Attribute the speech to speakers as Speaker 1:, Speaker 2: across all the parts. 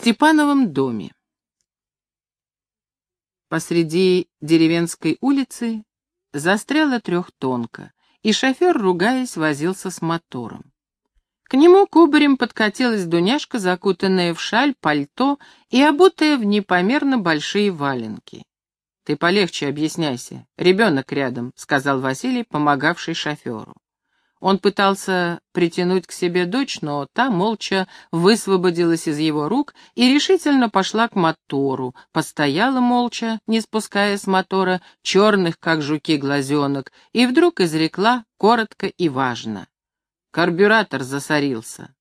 Speaker 1: Степановом доме. Посреди деревенской улицы застряла трехтонка, и шофер, ругаясь, возился с мотором. К нему кубарем подкатилась Дуняшка, закутанная в шаль, пальто и обутая в непомерно большие валенки. «Ты полегче объясняйся, ребенок рядом», — сказал Василий, помогавший шоферу. Он пытался притянуть к себе дочь, но та молча высвободилась из его рук и решительно пошла к мотору, постояла молча, не спуская с мотора черных, как жуки, глазенок, и вдруг изрекла коротко и важно. Карбюратор засорился.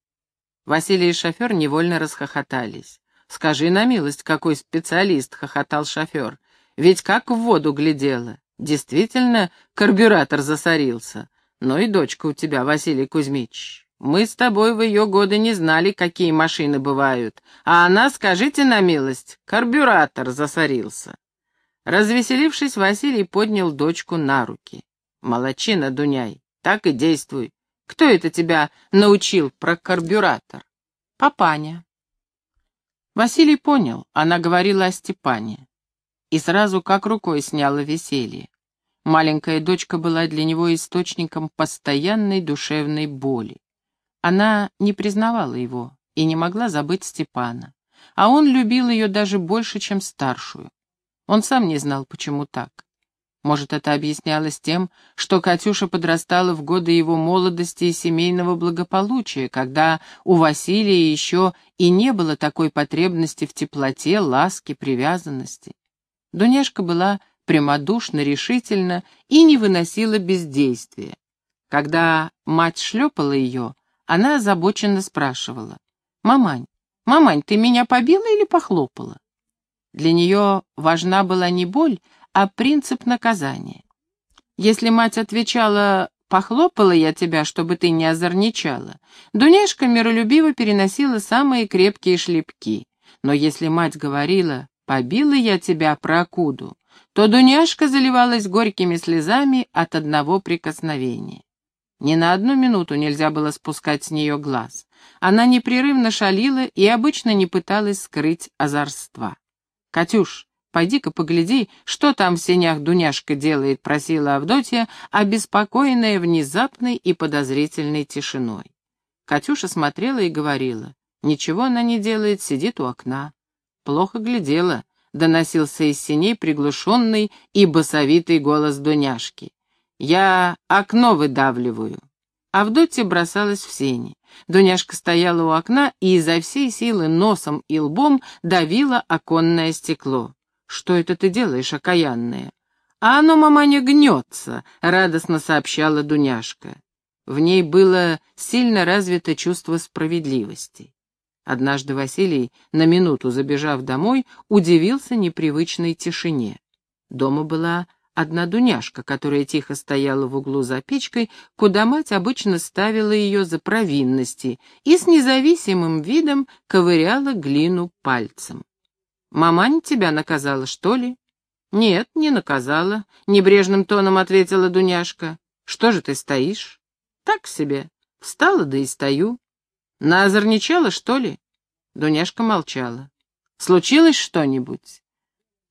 Speaker 1: Василий и шофер невольно расхохотались. «Скажи на милость, какой специалист!» — хохотал шофер. «Ведь как в воду глядела. Действительно, карбюратор засорился. Ну и дочка у тебя, Василий Кузьмич. Мы с тобой в ее годы не знали, какие машины бывают. А она, скажите на милость, карбюратор засорился. Развеселившись, Василий поднял дочку на руки. Молодчина, Дуняй, так и действуй. Кто это тебя научил про карбюратор? Папаня. Василий понял, она говорила о Степане. И сразу как рукой сняла веселье. Маленькая дочка была для него источником постоянной душевной боли. Она не признавала его и не могла забыть Степана. А он любил ее даже больше, чем старшую. Он сам не знал, почему так. Может, это объяснялось тем, что Катюша подрастала в годы его молодости и семейного благополучия, когда у Василия еще и не было такой потребности в теплоте, ласке, привязанности. Дуняшка была прямодушно, решительно и не выносила бездействия. Когда мать шлепала ее, она озабоченно спрашивала. «Мамань, мамань, ты меня побила или похлопала?» Для нее важна была не боль, а принцип наказания. Если мать отвечала «похлопала я тебя, чтобы ты не озорничала», Дуняшка миролюбиво переносила самые крепкие шлепки. Но если мать говорила «побила я тебя, прокуду», то Дуняшка заливалась горькими слезами от одного прикосновения. Ни на одну минуту нельзя было спускать с нее глаз. Она непрерывно шалила и обычно не пыталась скрыть озорства. «Катюш, пойди-ка погляди, что там в сенях Дуняшка делает», — просила Авдотья, обеспокоенная внезапной и подозрительной тишиной. Катюша смотрела и говорила. «Ничего она не делает, сидит у окна». Плохо глядела, — доносился из синей приглушенный и басовитый голос Дуняшки. «Я окно выдавливаю». Авдотья бросалась в сени. Дуняшка стояла у окна и изо всей силы носом и лбом давила оконное стекло. «Что это ты делаешь, окаянная?» «А оно, мама, не гнется», — радостно сообщала Дуняшка. В ней было сильно развито чувство справедливости. Однажды Василий, на минуту забежав домой, удивился непривычной тишине. Дома была одна Дуняшка, которая тихо стояла в углу за печкой, куда мать обычно ставила ее за провинности, и с независимым видом ковыряла глину пальцем. «Мамань тебя наказала, что ли?» «Нет, не наказала», — небрежным тоном ответила Дуняшка. «Что же ты стоишь?» «Так себе. Встала, да и стою. Наозорничала, что ли?» Дуняшка молчала. «Случилось что-нибудь?»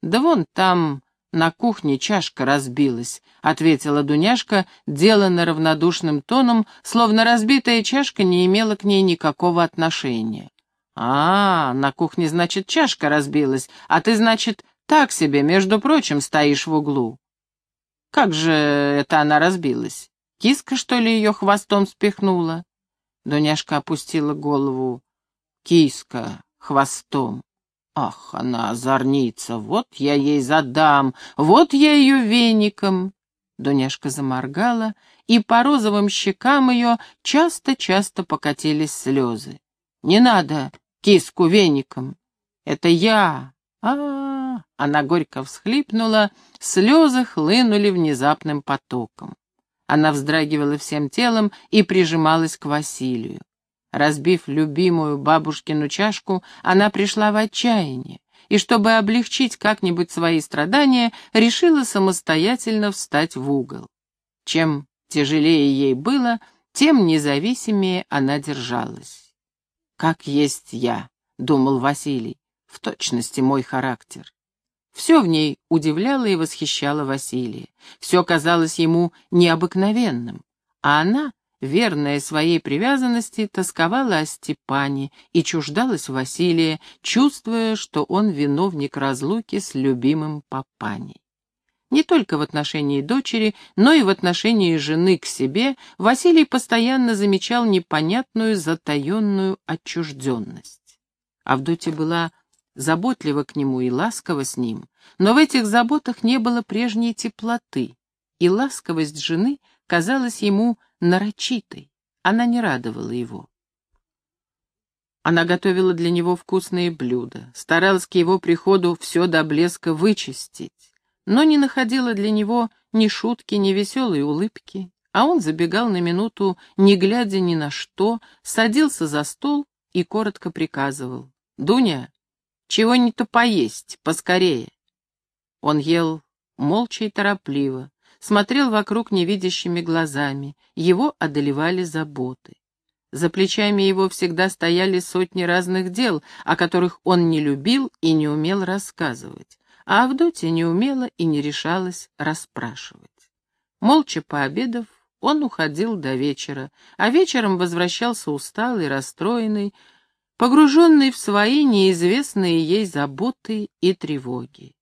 Speaker 1: «Да вон там на кухне чашка разбилась», — ответила Дуняшка, деланно равнодушным тоном, словно разбитая чашка не имела к ней никакого отношения. «А, на кухне, значит, чашка разбилась, а ты, значит, так себе, между прочим, стоишь в углу». «Как же это она разбилась? Киска, что ли, ее хвостом спихнула?» Дуняшка опустила голову. Киска хвостом. Ах, она озорница, вот я ей задам, вот я ее веником. Дуняшка заморгала, и по розовым щекам ее часто-часто покатились слезы. «Не надо киску веником, это я!» а, -а, -а Она горько всхлипнула, слезы хлынули внезапным потоком. Она вздрагивала всем телом и прижималась к Василию. Разбив любимую бабушкину чашку, она пришла в отчаяние и, чтобы облегчить как-нибудь свои страдания, решила самостоятельно встать в угол. Чем тяжелее ей было, тем независимее она держалась. «Как есть я», — думал Василий, — в точности мой характер. Все в ней удивляло и восхищало Василия. Все казалось ему необыкновенным. А она, верная своей привязанности, тосковала о Степане и чуждалась Василия, чувствуя, что он виновник разлуки с любимым папаней. Не только в отношении дочери, но и в отношении жены к себе Василий постоянно замечал непонятную затаенную отчужденность. Авдотья была заботлива к нему и ласкова с ним, но в этих заботах не было прежней теплоты, и ласковость жены казалась ему нарочитой, она не радовала его. Она готовила для него вкусные блюда, старалась к его приходу все до блеска вычистить, но не находила для него ни шутки, ни веселой улыбки, а он забегал на минуту, не глядя ни на что, садился за стол и коротко приказывал. «Дуня, чего-нибудь поесть, поскорее». Он ел молча и торопливо, смотрел вокруг невидящими глазами, его одолевали заботы. За плечами его всегда стояли сотни разных дел, о которых он не любил и не умел рассказывать, а Авдотья не умела и не решалась расспрашивать. Молча пообедав, он уходил до вечера, а вечером возвращался усталый, расстроенный, погруженный в свои неизвестные ей заботы и тревоги.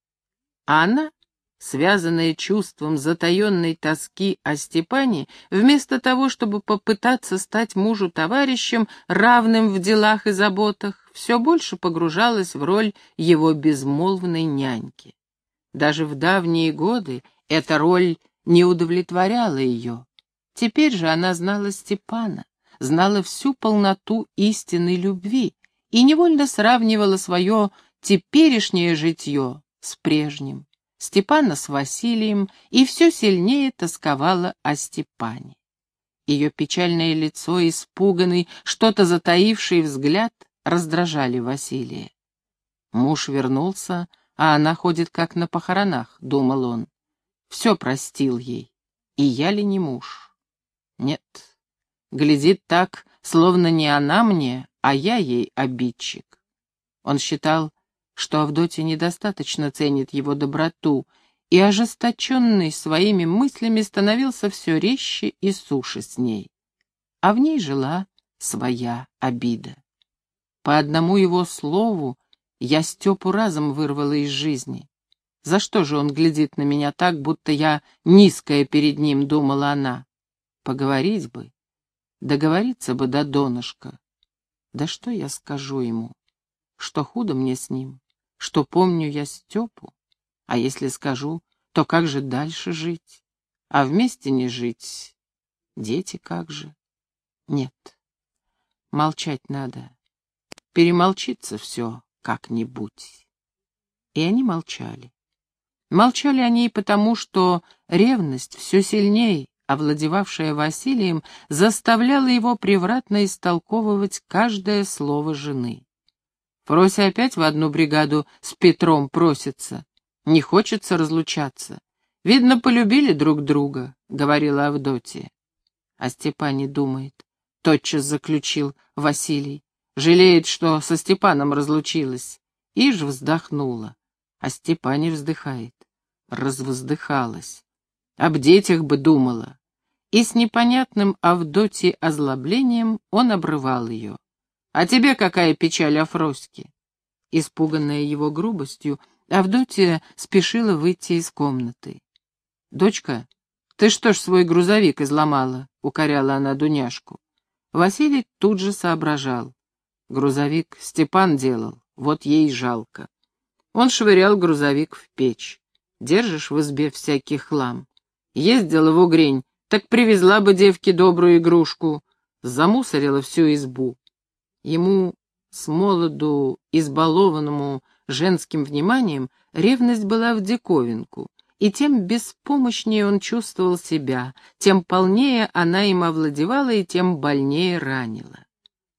Speaker 1: А она, связанная чувством затаенной тоски о Степане, вместо того, чтобы попытаться стать мужу товарищем, равным в делах и заботах, все больше погружалась в роль его безмолвной няньки. Даже в давние годы эта роль не удовлетворяла ее. Теперь же она знала Степана, знала всю полноту истинной любви и невольно сравнивала свое теперешнее житье с прежним, Степана с Василием, и все сильнее тосковала о Степане. Ее печальное лицо, испуганный, что-то затаивший взгляд раздражали Василия. Муж вернулся, а она ходит как на похоронах, думал он. Все простил ей. И я ли не муж? Нет. Глядит так, словно не она мне, а я ей обидчик. Он считал, что Авдотья недостаточно ценит его доброту, и, ожесточенный своими мыслями, становился все резче и суше с ней. А в ней жила своя обида. По одному его слову я Степу разом вырвала из жизни. За что же он глядит на меня так, будто я низкая перед ним, думала она. Поговорить бы, договориться бы до донышка. Да что я скажу ему? Что худо мне с ним? Что помню я Степу? А если скажу, то как же дальше жить? А вместе не жить? Дети как же? Нет, молчать надо перемолчится все как-нибудь. И они молчали. Молчали они и потому, что ревность все сильнее, овладевавшая Василием, заставляла его превратно истолковывать каждое слово жены. Фрося опять в одну бригаду с Петром просится. Не хочется разлучаться. Видно, полюбили друг друга, — говорила Авдотья. А Степане думает, тотчас заключил Василий. Жалеет, что со Степаном разлучилась. Иж вздохнула, а Степане вздыхает. Развоздыхалась. Об детях бы думала. И с непонятным Авдотьей озлоблением он обрывал ее. «А тебе какая печаль, Афроське?» Испуганная его грубостью, Авдотья спешила выйти из комнаты. «Дочка, ты что ж свой грузовик изломала?» — укоряла она Дуняшку. Василий тут же соображал. Грузовик Степан делал, вот ей жалко. Он швырял грузовик в печь. Держишь в избе всякий хлам. Ездила в Угрень, так привезла бы девке добрую игрушку. Замусорила всю избу. Ему, с молоду избалованному женским вниманием, ревность была в диковинку, и тем беспомощнее он чувствовал себя, тем полнее она им овладевала и тем больнее ранила.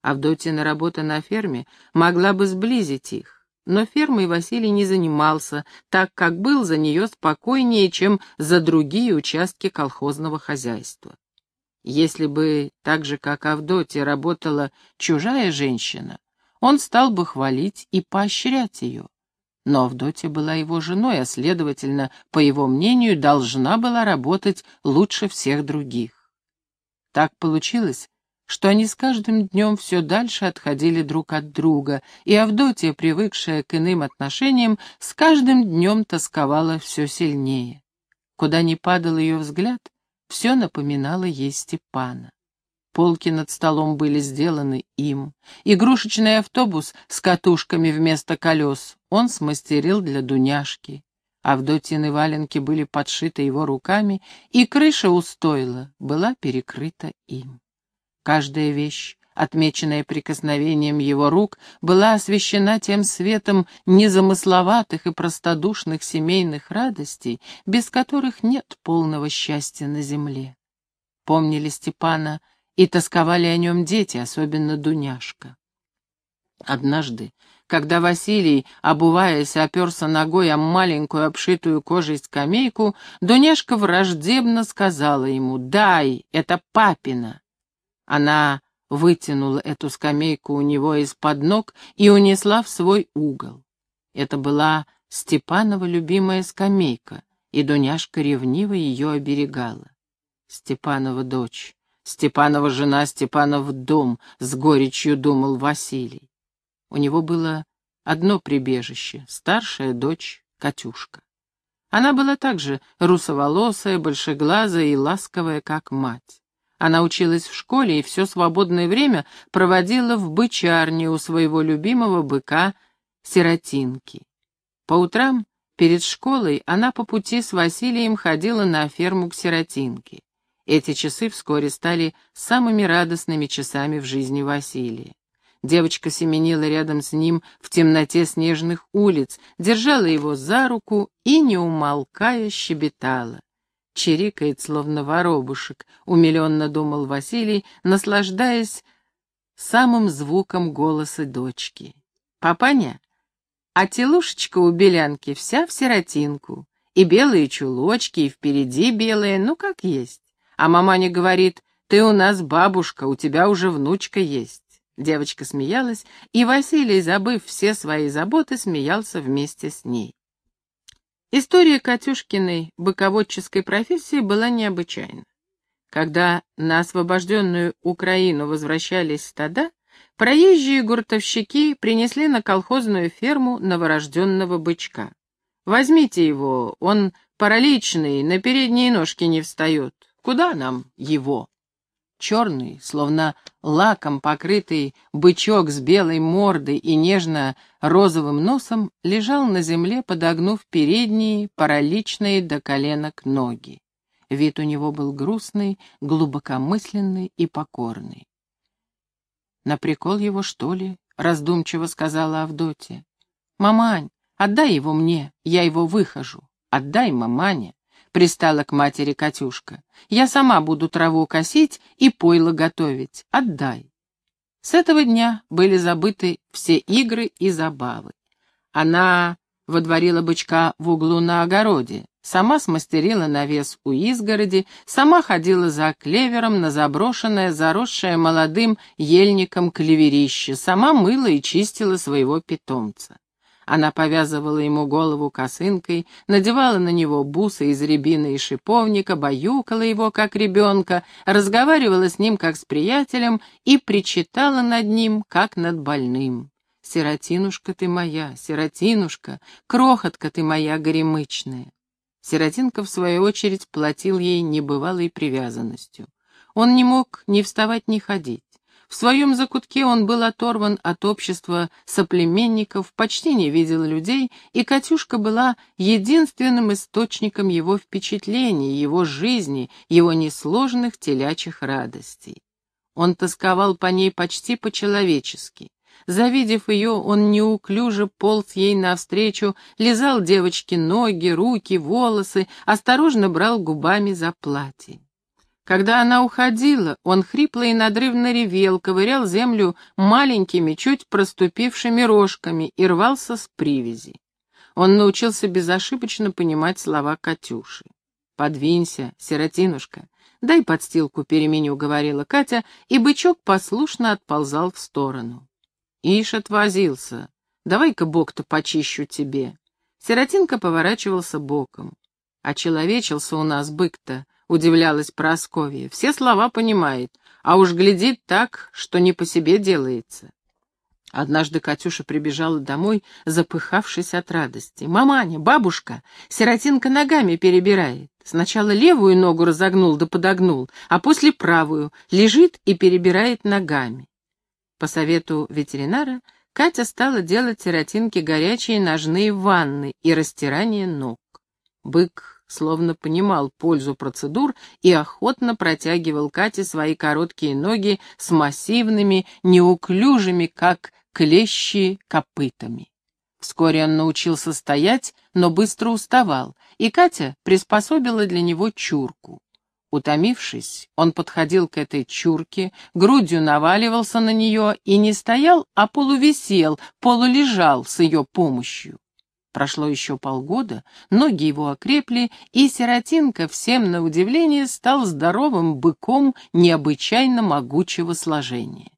Speaker 1: Авдотьина работа на ферме могла бы сблизить их, но фермой Василий не занимался, так как был за нее спокойнее, чем за другие участки колхозного хозяйства. Если бы так же, как Авдотья, работала чужая женщина, он стал бы хвалить и поощрять ее. Но Авдотья была его женой, а, следовательно, по его мнению, должна была работать лучше всех других. Так получилось, что они с каждым днем все дальше отходили друг от друга, и Авдотья, привыкшая к иным отношениям, с каждым днем тосковала все сильнее. Куда ни падал ее взгляд, все напоминало ей Степана. Полки над столом были сделаны им. Игрушечный автобус с катушками вместо колес он смастерил для Дуняшки. Авдотьины валенки были подшиты его руками, и крыша у стойла была перекрыта им. Каждая вещь, отмеченная прикосновением его рук, была освещена тем светом незамысловатых и простодушных семейных радостей, без которых нет полного счастья на земле. Помнили Степана и тосковали о нем дети, особенно Дуняшка. Однажды, когда Василий, обуваясь, оперся ногой о маленькую обшитую кожей скамейку, Дуняшка враждебно сказала ему «Дай, это папина». Она вытянула эту скамейку у него из-под ног и унесла в свой угол. Это была Степанова любимая скамейка, и Дуняшка ревниво ее оберегала. Степанова дочь, Степанова жена, Степанов дом, с горечью думал Василий. У него было одно прибежище — старшая дочь Катюшка. Она была также русоволосая, большеглазая и ласковая, как мать. Она училась в школе и все свободное время проводила в бычарне у своего любимого быка Сиротинки. По утрам перед школой она по пути с Василием ходила на ферму к Сиротинке. Эти часы вскоре стали самыми радостными часами в жизни Василия. Девочка семенила рядом с ним в темноте снежных улиц, держала его за руку и, не умолкая, щебетала чирикает, словно воробушек, умиленно думал Василий, наслаждаясь самым звуком голоса дочки. «Папаня, а телушечка у белянки вся в сиротинку, и белые чулочки, и впереди белые, ну как есть. А маманя говорит, ты у нас бабушка, у тебя уже внучка есть». Девочка смеялась, и Василий, забыв все свои заботы, смеялся вместе с ней. История Катюшкиной быководческой профессии была необычайна. Когда на освобожденную Украину возвращались стада, проезжие гуртовщики принесли на колхозную ферму новорожденного бычка. «Возьмите его, он параличный, на передние ножки не встает. Куда нам его?» Черный, словно лаком покрытый бычок с белой мордой и нежно-розовым носом лежал на земле, подогнув передние, параличные до коленок ноги. Вид у него был грустный, глубокомысленный и покорный. «На прикол его, что ли?» — раздумчиво сказала Авдотья. «Мамань, отдай его мне, я его выхожу. Отдай, маманя» пристала к матери Катюшка. «Я сама буду траву косить и пойло готовить. Отдай». С этого дня были забыты все игры и забавы. Она водворила бычка в углу на огороде, сама смастерила навес у изгороди, сама ходила за клевером на заброшенное, заросшее молодым ельником клеверище, сама мыла и чистила своего питомца. Она повязывала ему голову косынкой, надевала на него бусы из рябины и шиповника, баюкала его, как ребенка, разговаривала с ним, как с приятелем, и причитала над ним, как над больным. «Сиротинушка ты моя, сиротинушка, крохотка ты моя горемычная». Сиротинка, в свою очередь, платил ей небывалой привязанностью. Он не мог ни вставать, ни ходить. В своем закутке он был оторван от общества соплеменников, почти не видел людей, и Катюшка была единственным источником его впечатлений, его жизни, его несложных телячьих радостей. Он тосковал по ней почти по-человечески. Завидев ее, он неуклюже полз ей навстречу, лизал девочке ноги, руки, волосы, осторожно брал губами за платье. Когда она уходила, он хрипло и надрывно ревел, ковырял землю маленькими, чуть проступившими рожками и рвался с привязи. Он научился безошибочно понимать слова Катюши. «Подвинься, сиротинушка, дай подстилку переменю», — говорила Катя, и бычок послушно отползал в сторону. Ишь отвозился. Давай-ка бок-то почищу тебе. Сиротинка поворачивался боком. «Очеловечился у нас бык-то», — удивлялась Просковья. «Все слова понимает, а уж глядит так, что не по себе делается». Однажды Катюша прибежала домой, запыхавшись от радости. «Маманя, бабушка, сиротинка ногами перебирает. Сначала левую ногу разогнул да подогнул, а после правую, лежит и перебирает ногами». По совету ветеринара Катя стала делать сиротинке горячие ножные ванны и растирание ног. Бык словно понимал пользу процедур и охотно протягивал Кате свои короткие ноги с массивными, неуклюжими, как клещи, копытами. Вскоре он научился стоять, но быстро уставал, и Катя приспособила для него чурку. Утомившись, он подходил к этой чурке, грудью наваливался на нее и не стоял, а полувисел, полулежал с ее помощью. Прошло еще полгода, ноги его окрепли, и Сиротинка, всем на удивление, стал здоровым быком необычайно могучего сложения.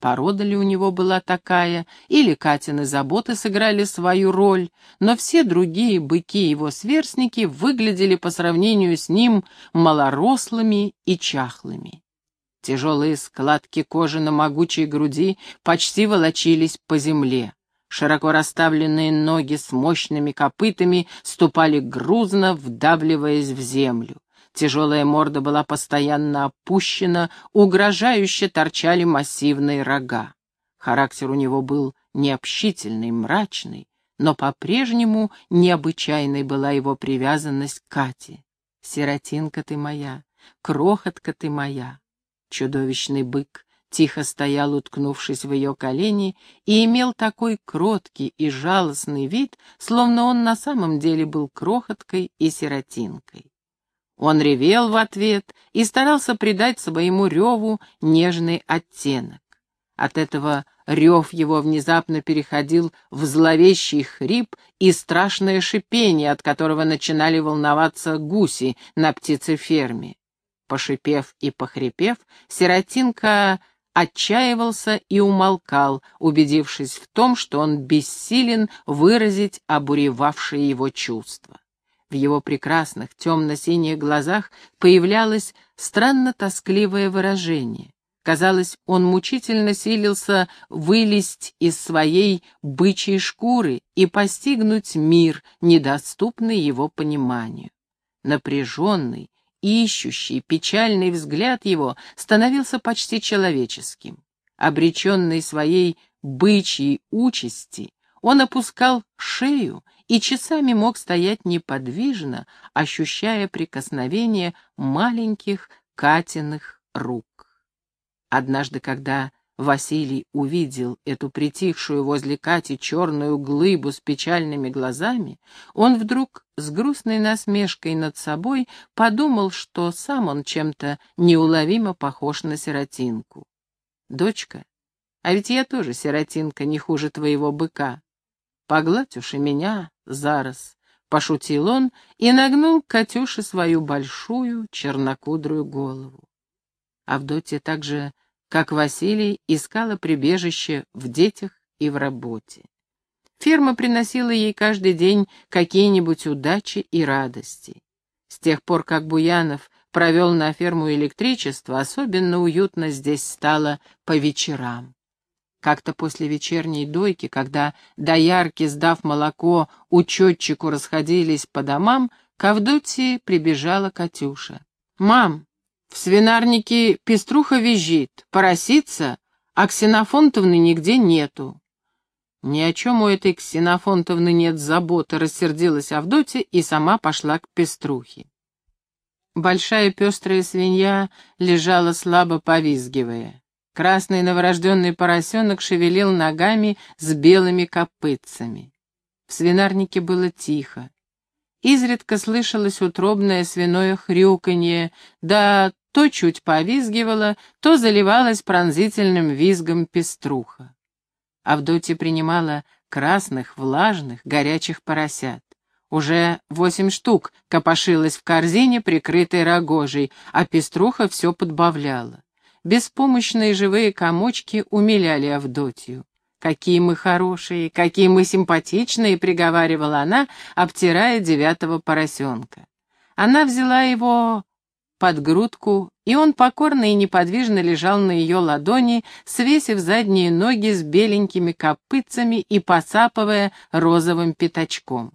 Speaker 1: Порода ли у него была такая, или Катины заботы сыграли свою роль, но все другие быки его сверстники выглядели по сравнению с ним малорослыми и чахлыми. Тяжелые складки кожи на могучей груди почти волочились по земле. Широко расставленные ноги с мощными копытами ступали грузно, вдавливаясь в землю. Тяжелая морда была постоянно опущена, угрожающе торчали массивные рога. Характер у него был необщительный, мрачный, но по-прежнему необычайной была его привязанность к Кате. «Сиротинка ты моя, крохотка ты моя!» Чудовищный бык тихо стоял, уткнувшись в ее колени, и имел такой кроткий и жалостный вид, словно он на самом деле был крохоткой и сиротинкой. Он ревел в ответ и старался придать своему реву нежный оттенок. От этого рев его внезапно переходил в зловещий хрип и страшное шипение, от которого начинали волноваться гуси на птицеферме. Пошипев и похрипев, сиротинка отчаивался и умолкал, убедившись в том, что он бессилен выразить обуревавшие его чувства. В его прекрасных темно-синих глазах появлялось странно тоскливое выражение. Казалось, он мучительно силился вылезть из своей бычьей шкуры и постигнуть мир, недоступный его пониманию. Напряженный, ищущий, печальный взгляд его становился почти человеческим. Обреченный своей бычьей участи, он опускал шею и часами мог стоять неподвижно, ощущая прикосновение маленьких Катиных рук. Однажды, когда Василий увидел эту притихшую возле Кати черную глыбу с печальными глазами, он вдруг с грустной насмешкой над собой подумал, что сам он чем-то неуловимо похож на сиротинку. «Дочка, а ведь я тоже сиротинка, не хуже твоего быка. Погладь уж и меня, зараз, — пошутил он и нагнул Катюше свою большую чернокудрую голову. Авдотья также, как Василий, искала прибежище в детях и в работе. Ферма приносила ей каждый день какие-нибудь удачи и радости. С тех пор, как Буянов провел на ферму электричество, особенно уютно здесь стало по вечерам. Как-то после вечерней дойки, когда доярки, сдав молоко, учетчику расходились по домам, к Авдотье прибежала Катюша. «Мам, в свинарнике пеструха визжит, поросится, а Ксенофонтовны нигде нету». «Ни о чем у этой Ксенофонтовны нет заботы», — рассердилась Авдотья и сама пошла к пеструхе. Большая пестрая свинья лежала слабо повизгивая. Красный новорожденный поросенок шевелил ногами с белыми копытцами. В свинарнике было тихо. Изредка слышалось утробное свиное хрюканье, да то чуть повизгивало, то заливалось пронзительным визгом пеструха. Авдотья принимала красных, влажных, горячих поросят. Уже восемь штук копошилось в корзине, прикрытой рогожей, а пеструха все подбавляла. Беспомощные живые комочки умиляли Авдотью. какие мы хорошие, какие мы симпатичные», — приговаривала она, обтирая девятого поросенка. Она взяла его под грудку, и он покорно и неподвижно лежал на ее ладони, свесив задние ноги с беленькими копытцами и посапывая розовым пятачком.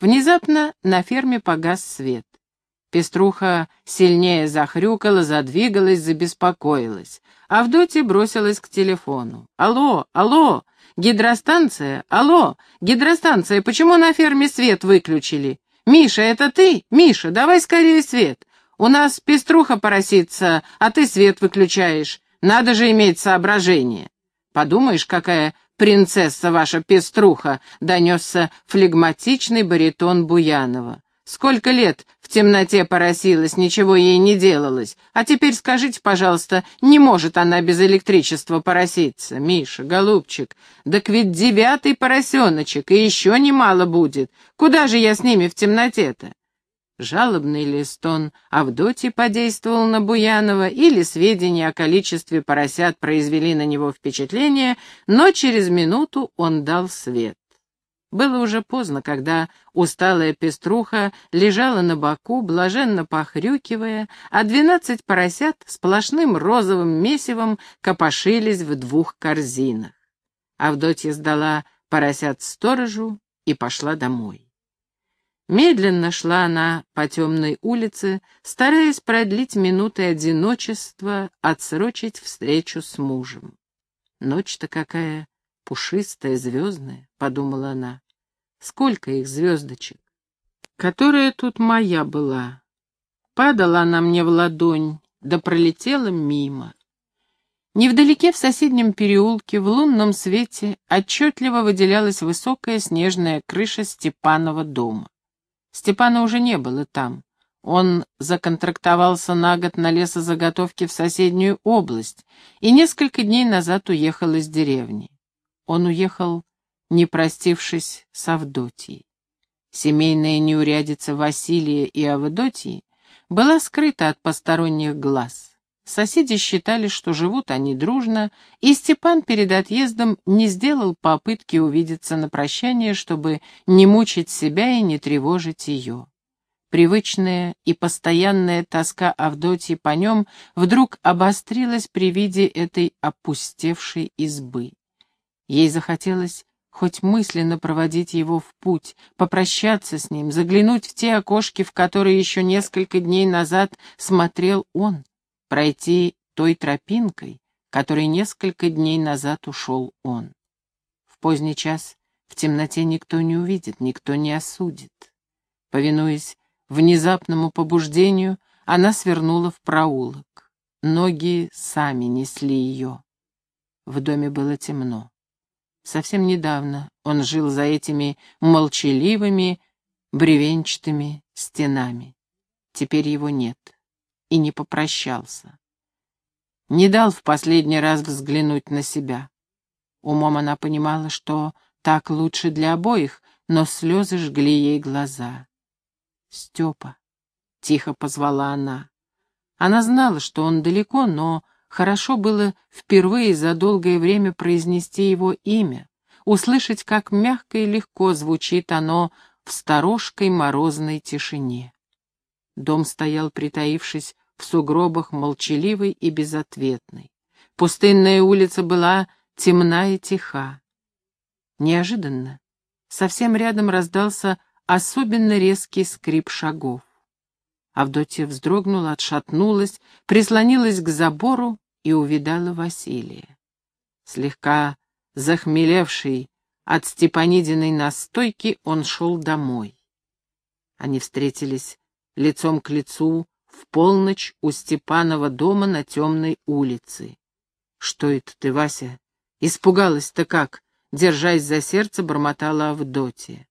Speaker 1: Внезапно на ферме погас свет. Пеструха сильнее захрюкала, задвигалась, забеспокоилась. Авдотья бросилась к телефону. «Алло, алло! Гидростанция? Алло! Гидростанция, почему на ферме свет выключили? Миша, это ты? Миша, давай скорее свет! У нас пеструха поросится, а ты свет выключаешь. Надо же иметь соображение!» «Подумаешь, какая принцесса ваша пеструха!» — донесся флегматичный баритон Буянова. Сколько лет в темноте поросилась, ничего ей не делалось. А теперь скажите, пожалуйста, не может она без электричества пороситься? Миша, голубчик, так ведь девятый поросеночек, и еще немало будет. Куда же я с ними в темноте-то? Жалобный ли стон Авдотьи подействовал на Буянова, или сведения о количестве поросят произвели на него впечатление, но через минуту он дал свет. Было уже поздно, когда усталая пеструха лежала на боку, блаженно похрюкивая, а двенадцать поросят сплошным розовым месивом копошились в двух корзинах. Авдотья сдала поросят сторожу и пошла домой. Медленно шла она по темной улице, стараясь продлить минуты одиночества, отсрочить встречу с мужем. Ночь-то какая пушистая, звездная, — подумала она. Сколько их звездочек? Которая тут моя была. Падала она мне в ладонь, да пролетела мимо. Невдалеке в соседнем переулке в лунном свете отчетливо выделялась высокая снежная крыша Степанова дома. Степана уже не было там. Он законтрактовался на год на лесозаготовки в соседнюю область и несколько дней назад уехал из деревни. Он уехал, не простившись с Авдотьей. Семейная неурядица Василия и Авдотьи была скрыта от посторонних глаз. Соседи считали, что живут они дружно, и Степан перед отъездом не сделал попытки увидеться на прощание, чтобы не мучить себя и не тревожить ее. Привычная и постоянная тоска Авдотьи по нем вдруг обострилась при виде этой опустевшей избы. Ей захотелось хоть мысленно проводить его в путь, попрощаться с ним, заглянуть в те окошки, в которые еще несколько дней назад смотрел он, пройти той тропинкой, которой несколько дней назад ушел он. В поздний час в темноте никто не увидит, никто не осудит. Повинуясь внезапному побуждению, она свернула в проулок. Ноги сами несли ее. В доме было темно. Совсем недавно он жил за этими молчаливыми, бревенчатыми стенами. Теперь его нет. И не попрощался. Не дал в последний раз взглянуть на себя. Умом она понимала, что так лучше для обоих, но слезы жгли ей глаза. «Степа», — тихо позвала она. Она знала, что он далеко, но Хорошо было впервые за долгое время произнести его имя, услышать, как мягко и легко звучит оно в сторожкой морозной тишине. Дом стоял, притаившись в сугробах, молчаливый и безответный. Пустынная улица была темна и тиха. Неожиданно совсем рядом раздался особенно резкий скрип шагов. Авдотья вздрогнула, отшатнулась, прислонилась к забору и увидала Василия. Слегка захмелевший от Степанидиной настойки, он шел домой. Они встретились лицом к лицу в полночь у Степанова дома на темной улице. «Что это ты, Вася? Испугалась-то как?» Держась за сердце, бормотала Авдотья.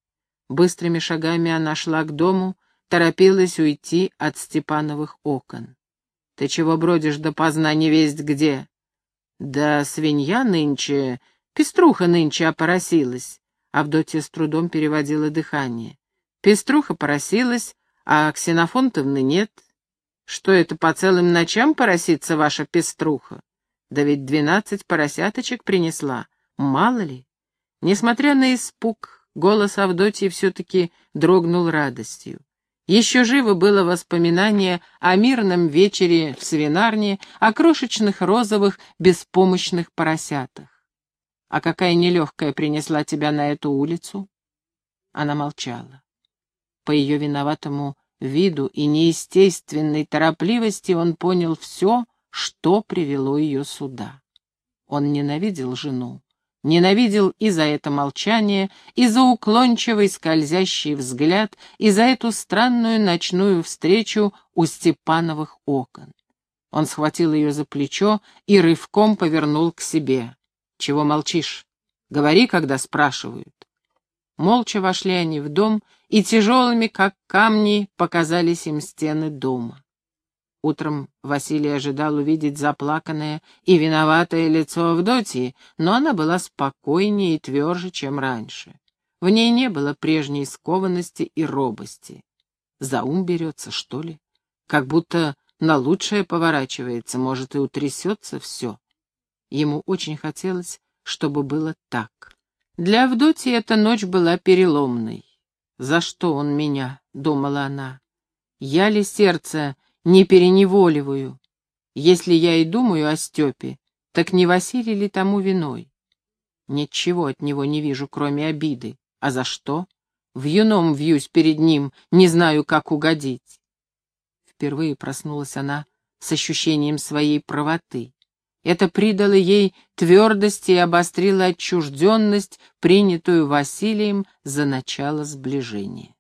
Speaker 1: Быстрыми шагами она шла к дому, торопилась уйти от Степановых окон. «Ты чего бродишь допоздна не весть где?» «Да свинья нынче, пеструха нынче опоросилась». Авдотья с трудом переводила дыхание. «Пеструха поросилась, а Ксенофонтовны нет. Что это, по целым ночам поросится ваша пеструха? Да ведь двенадцать поросяточек принесла. Мало ли. Несмотря на испуг, голос Авдотьи все-таки дрогнул радостью. Еще живо было воспоминание о мирном вечере в свинарне, о крошечных розовых беспомощных поросятах. «А какая нелегкая принесла тебя на эту улицу?» Она молчала. По ее виноватому виду и неестественной торопливости он понял все, что привело ее сюда. Он ненавидел жену, ненавидел и за это молчание, и за уклончивый скользящий взгляд, и за эту странную ночную встречу у Степановых окон. Он схватил ее за плечо и рывком повернул к себе. «Чего молчишь? Говори, когда спрашивают». Молча вошли они в дом, и тяжелыми, как камни, показались им стены дома. Утром Василий ожидал увидеть заплаканное и виноватое лицо Авдотьи, но она была спокойнее и тверже, чем раньше. В ней не было прежней скованности и робости. За ум берется, что ли? Как будто на лучшее поворачивается, может, и утрясется все. Ему очень хотелось, чтобы было так. Для Авдотьи эта ночь была переломной. «За что он меня?» — думала она. «Я ли сердце не переневоливаю? Если я и думаю о Степе, так не Василий ли тому виной? Ничего от него не вижу, кроме обиды. А за что? В юном вьюсь перед ним, не знаю, как угодить». Впервые проснулась она с ощущением своей правоты. Это придало ей твердости и обострило отчужденность, принятую Василием за начало сближения.